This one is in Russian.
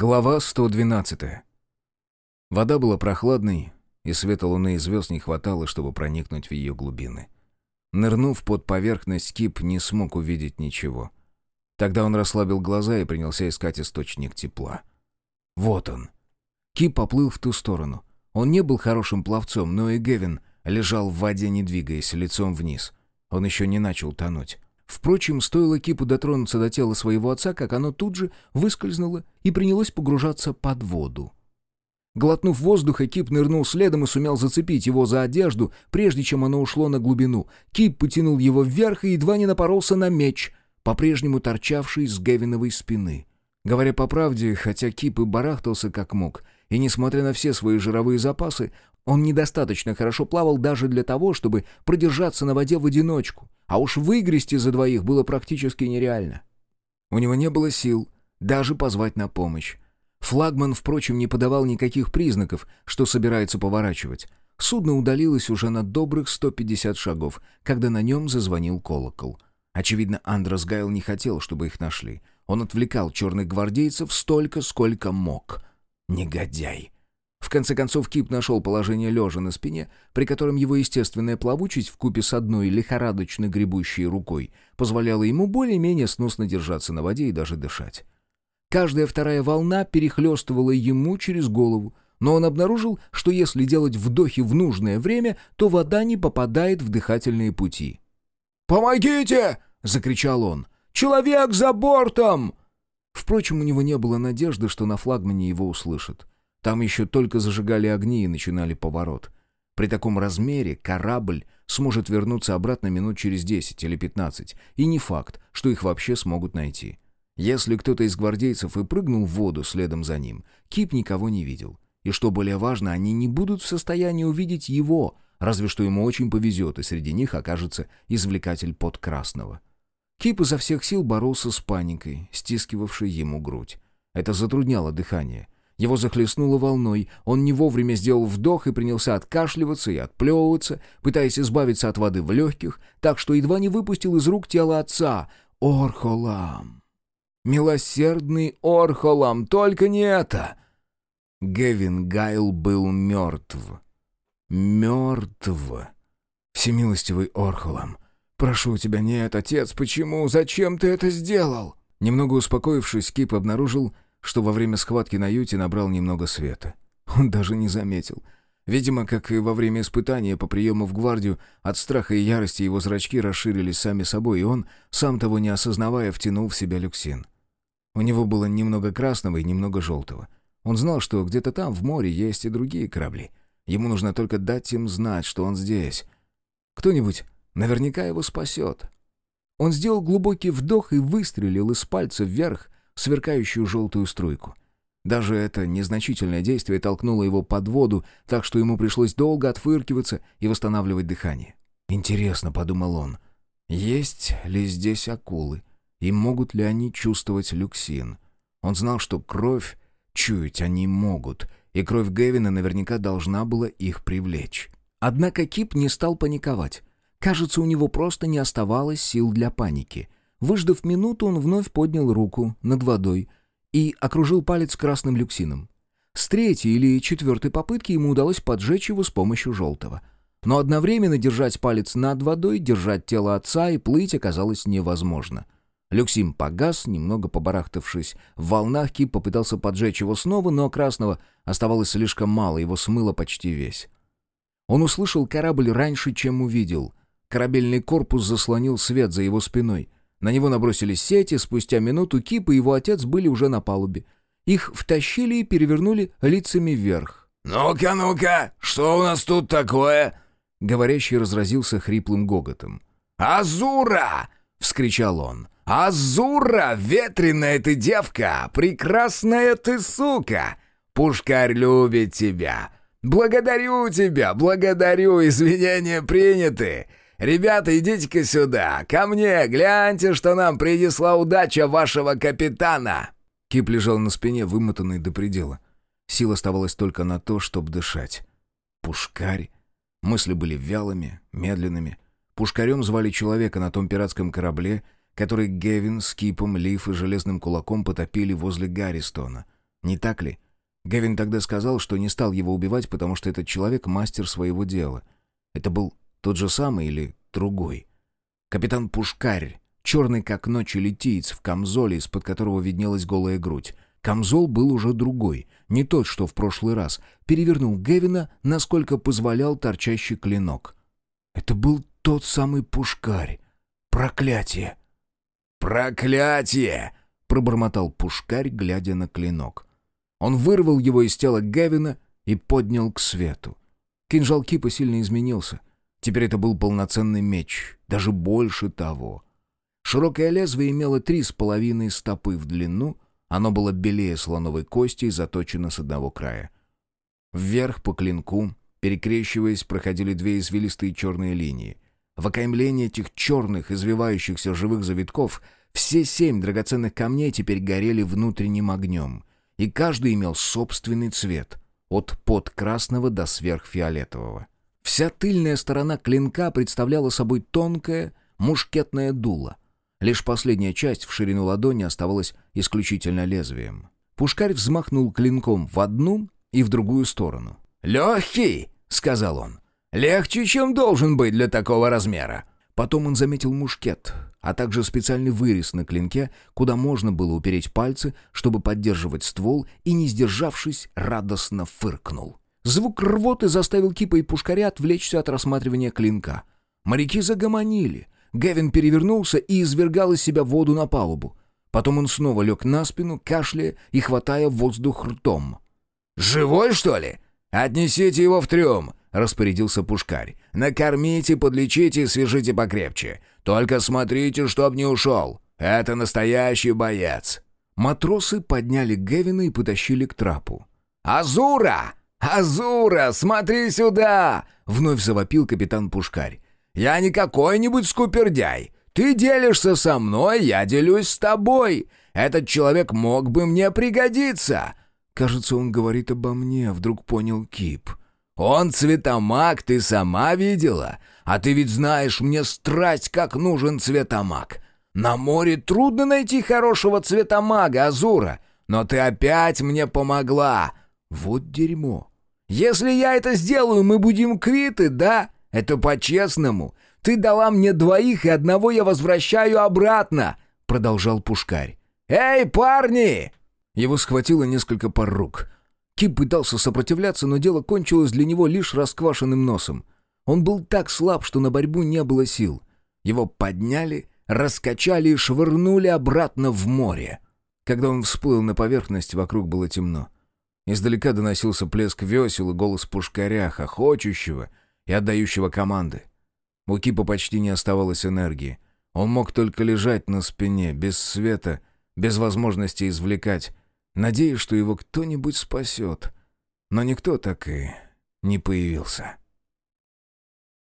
Глава 112. Вода была прохладной, и света луны и звезд не хватало, чтобы проникнуть в ее глубины. Нырнув под поверхность, Кип не смог увидеть ничего. Тогда он расслабил глаза и принялся искать источник тепла. Вот он. Кип поплыл в ту сторону. Он не был хорошим пловцом, но и Гевин лежал в воде, не двигаясь, лицом вниз. Он еще не начал тонуть. Впрочем, стоило Кипу дотронуться до тела своего отца, как оно тут же выскользнуло и принялось погружаться под воду. Глотнув воздуха, Кип нырнул следом и сумел зацепить его за одежду, прежде чем оно ушло на глубину. Кип потянул его вверх и едва не напоролся на меч, по-прежнему торчавший с Гевиновой спины. Говоря по правде, хотя Кип и барахтался как мог, и несмотря на все свои жировые запасы, он недостаточно хорошо плавал даже для того, чтобы продержаться на воде в одиночку, а уж выгрести за двоих было практически нереально. У него не было сил даже позвать на помощь. Флагман, впрочем, не подавал никаких признаков, что собирается поворачивать. Судно удалилось уже на добрых 150 шагов, когда на нем зазвонил колокол. Очевидно, Андрос Гайл не хотел, чтобы их нашли. Он отвлекал черных гвардейцев столько, сколько мог. Негодяй! В конце концов Кип нашел положение лежа на спине, при котором его естественная плавучесть вкупе с одной лихорадочно гребущей рукой позволяла ему более-менее сносно держаться на воде и даже дышать. Каждая вторая волна перехлестывала ему через голову, но он обнаружил, что если делать вдохи в нужное время, то вода не попадает в дыхательные пути. «Помогите!» — закричал он. «Человек за бортом!» Впрочем, у него не было надежды, что на флагмане его услышат. Там еще только зажигали огни и начинали поворот. При таком размере корабль сможет вернуться обратно минут через 10 или 15, и не факт, что их вообще смогут найти. Если кто-то из гвардейцев и прыгнул в воду следом за ним, Кип никого не видел. И что более важно, они не будут в состоянии увидеть его, разве что ему очень повезет, и среди них окажется извлекатель под красного. Кип изо всех сил боролся с паникой, стискивавшей ему грудь. Это затрудняло дыхание — его захлестнуло волной, он не вовремя сделал вдох и принялся откашливаться и отплевываться, пытаясь избавиться от воды в легких, так что едва не выпустил из рук тело отца. Орхолам! Милосердный Орхолам, только не это! Гевин Гайл был мертв. Мертв. Всемилостивый Орхолам, прошу тебя, нет, отец, почему, зачем ты это сделал? Немного успокоившись, Кип обнаружил, что во время схватки на юте набрал немного света. Он даже не заметил. Видимо, как и во время испытания по приему в гвардию, от страха и ярости его зрачки расширились сами собой, и он, сам того не осознавая, втянул в себя люксин. У него было немного красного и немного желтого. Он знал, что где-то там, в море, есть и другие корабли. Ему нужно только дать им знать, что он здесь. Кто-нибудь наверняка его спасет. Он сделал глубокий вдох и выстрелил из пальца вверх, сверкающую желтую струйку. Даже это незначительное действие толкнуло его под воду, так что ему пришлось долго отфыркиваться и восстанавливать дыхание. «Интересно», — подумал он, — «есть ли здесь акулы, и могут ли они чувствовать люксин?» Он знал, что кровь чуять они могут, и кровь Гевина наверняка должна была их привлечь. Однако Кип не стал паниковать. Кажется, у него просто не оставалось сил для паники — Выждав минуту, он вновь поднял руку над водой и окружил палец красным люксином. С третьей или четвертой попытки ему удалось поджечь его с помощью желтого. Но одновременно держать палец над водой, держать тело отца и плыть оказалось невозможно. Люксим погас, немного побарахтавшись. В волнах Кип попытался поджечь его снова, но красного оставалось слишком мало, его смыло почти весь. Он услышал корабль раньше, чем увидел. Корабельный корпус заслонил свет за его спиной — на него набросились сети, спустя минуту Кип и его отец были уже на палубе. Их втащили и перевернули лицами вверх. «Ну-ка, ну-ка, что у нас тут такое?» Говорящий разразился хриплым гоготом. «Азура!» — вскричал он. «Азура! Ветреная ты девка! Прекрасная ты сука! Пушкарь любит тебя! Благодарю тебя! Благодарю! Извинения приняты! «Ребята, идите-ка сюда! Ко мне! Гляньте, что нам принесла удача вашего капитана!» Кип лежал на спине, вымотанный до предела. Сил оставалось только на то, чтобы дышать. Пушкарь. Мысли были вялыми, медленными. Пушкарем звали человека на том пиратском корабле, который Гевин с Кипом, Лиф и Железным Кулаком потопили возле Гарристона. Не так ли? Гевин тогда сказал, что не стал его убивать, потому что этот человек мастер своего дела. Это был тот же самый или другой? Капитан Пушкарь, черный как ночь литиец в камзоле, из-под которого виднелась голая грудь. Камзол был уже другой, не тот, что в прошлый раз. Перевернул Гевина, насколько позволял торчащий клинок. Это был тот самый Пушкарь. Проклятие! «Проклятие!» — пробормотал Пушкарь, глядя на клинок. Он вырвал его из тела Гевина и поднял к свету. Кинжал Кипа сильно изменился. Теперь это был полноценный меч, даже больше того. Широкое лезвие имело три с половиной стопы в длину, оно было белее слоновой кости и заточено с одного края. Вверх по клинку, перекрещиваясь, проходили две извилистые черные линии. В окаймлении этих черных, извивающихся живых завитков все семь драгоценных камней теперь горели внутренним огнем, и каждый имел собственный цвет, от подкрасного до сверхфиолетового. Вся тыльная сторона клинка представляла собой тонкое мушкетное дуло. Лишь последняя часть в ширину ладони оставалась исключительно лезвием. Пушкарь взмахнул клинком в одну и в другую сторону. «Легкий!» — сказал он. «Легче, чем должен быть для такого размера». Потом он заметил мушкет, а также специальный вырез на клинке, куда можно было упереть пальцы, чтобы поддерживать ствол, и, не сдержавшись, радостно фыркнул. Звук рвоты заставил Кипа и Пушкаря отвлечься от рассматривания клинка. Моряки загомонили. Гевин перевернулся и извергал из себя воду на палубу. Потом он снова лег на спину, кашляя и хватая воздух ртом. «Живой, что ли? Отнесите его в трюм!» — распорядился Пушкарь. «Накормите, подлечите и свяжите покрепче. Только смотрите, чтоб не ушел. Это настоящий боец». Матросы подняли Гевина и потащили к трапу. «Азура! Азура, смотри сюда!» — вновь завопил капитан Пушкарь. «Я не какой-нибудь скупердяй. Ты делишься со мной, я делюсь с тобой. Этот человек мог бы мне пригодиться». «Кажется, он говорит обо мне», — вдруг понял Кип. «Он цветомаг, ты сама видела? А ты ведь знаешь, мне страсть, как нужен цветомаг. На море трудно найти хорошего цветомага, Азура, но ты опять мне помогла. Вот дерьмо. Если я это сделаю, мы будем квиты, да? Это по-честному. Ты дала мне двоих, и одного я возвращаю обратно», — продолжал Пушкарь. «Эй, парни!» Его схватило несколько пар рук — Кип пытался сопротивляться, но дело кончилось для него лишь расквашенным носом. Он был так слаб, что на борьбу не было сил. Его подняли, раскачали и швырнули обратно в море. Когда он всплыл на поверхность, вокруг было темно. Издалека доносился плеск весел и голос пушкаря, хохочущего и отдающего команды. У Кипа почти не оставалось энергии. Он мог только лежать на спине, без света, без возможности извлекать, надеясь, что его кто-нибудь спасет. Но никто так и не появился.